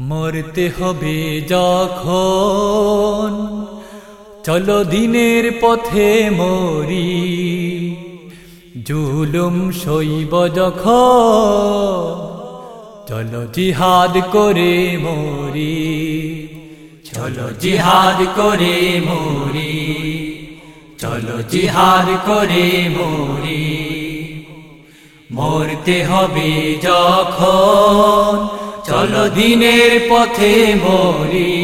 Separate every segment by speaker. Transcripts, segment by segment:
Speaker 1: মরতে হবে যখন। চলো দিনের পথে মরি। জুলুম শৈব যখন। চলো জিহাদ করে মরি। চলো জিহাদ করে মরি। চলো জিহাদ করে মরি। মরতে হবে যখন। চলো দিনের পথে মরি।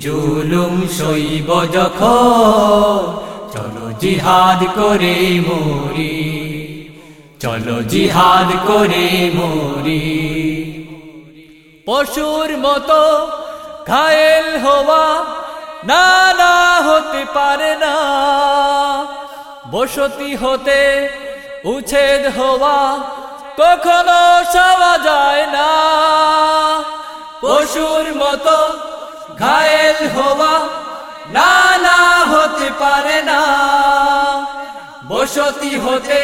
Speaker 1: জুলুম শৈব যখন, চলো জিহাদ করে মরি। চলো জিহাদ করে মরি। পশুর মতো ঘায়েল হওয়া না না হতে পারে না। বসতি হতে উচ্ছেদ হওয়া কখনো সওয়া যায় না। পশুর মতো ঘায়েল হওয়া না না হতে পারে না। বসতি হতে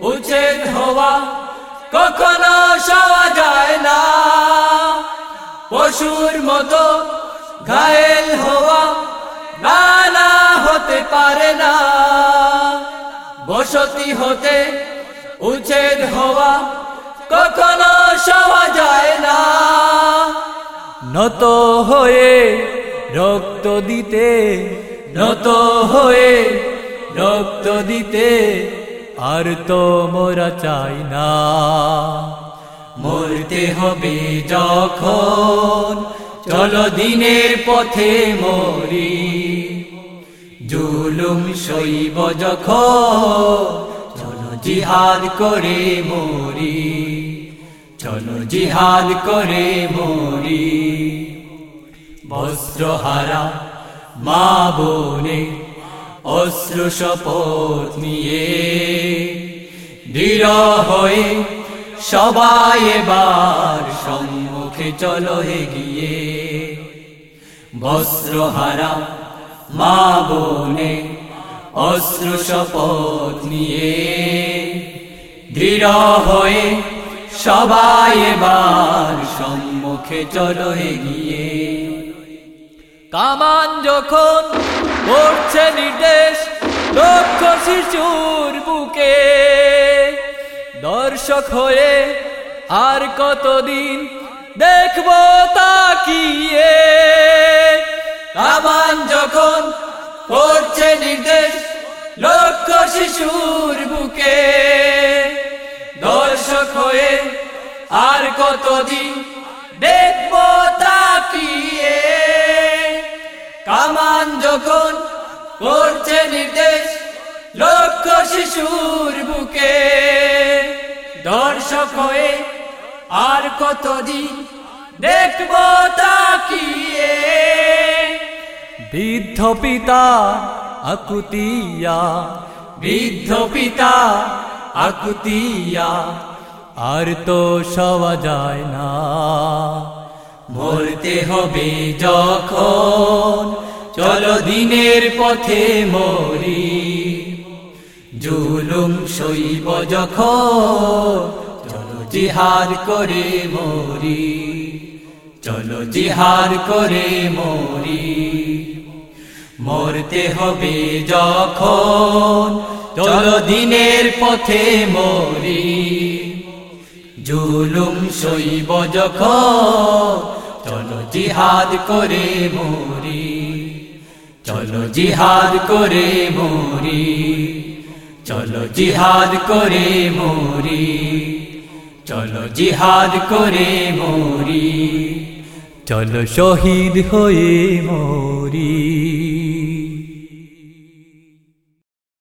Speaker 1: উচ্ছেদ হওয়া কখনো সওয়া যায় না। পশুর মতো ঘায়েল হওয়া না না হতে পারে না। বসতি হতে উচ্ছেদ হওয়া কখনো সওয়া যায় না। নত হয়ে রক্ত দিতে, নত হয়ে রক্ত দিতে আর তো মোরা চাই না। মরতে হবে যখন, চলো দিনের পথে মরি। জুলুম শৈব যখন, চলো জিহাদ করে মরি। চলো জিহাদ করে মরি বস্ত্রহারা মা বোনে অস্ত্র শপথ নিয়ে। দৃঢ় হয়ে সবাই এবার সম্মুখে চলো এগিয়ে। বস্ত্রহারা মা বোনে অস্ত্র শপথ নিয়ে। দৃঢ় হয়ে সবাই এবার সম্মুখে চলো এগিয়ে। কামান যখন করছে নির্দেশ লক্ষ শিশুর বুকে, দর্শক হয়ে আর কতদিন দেখব তা তাকিয়ে। কামান যখন করছে নির্দেশ লক্ষ শিশুর বুকে, দর্শক হয়ে আর কতদিন দেখব তাকিয়ে? কামান যখন করছে নির্দেশ লক্ষ শিশুর বুকে, দর্শক হয়ে আর কতদিন দেখব তাকিয়ে? বৃদ্ধ পিতা আকুতিয়া, বৃদ্ধ পিতা আকুতিয়া আর তো সওয়া যায় না। মরতে হবে যখন, চলো দিনের পথে মরি। জুলুম শৈব যখন, চলো জিহার করে মরি। চলো জিহার করে মরি। মরতে হবে যখন, চলো দিনের পথে মরি। জুলুম শৈব যখন, চলো জিহাদ করে মরি। চলো জিহাদ করে মরি। চলো জিহাদ করে মরি। চলো জিহাদ করে মরি। চলো শহীদ হয়ে মরি।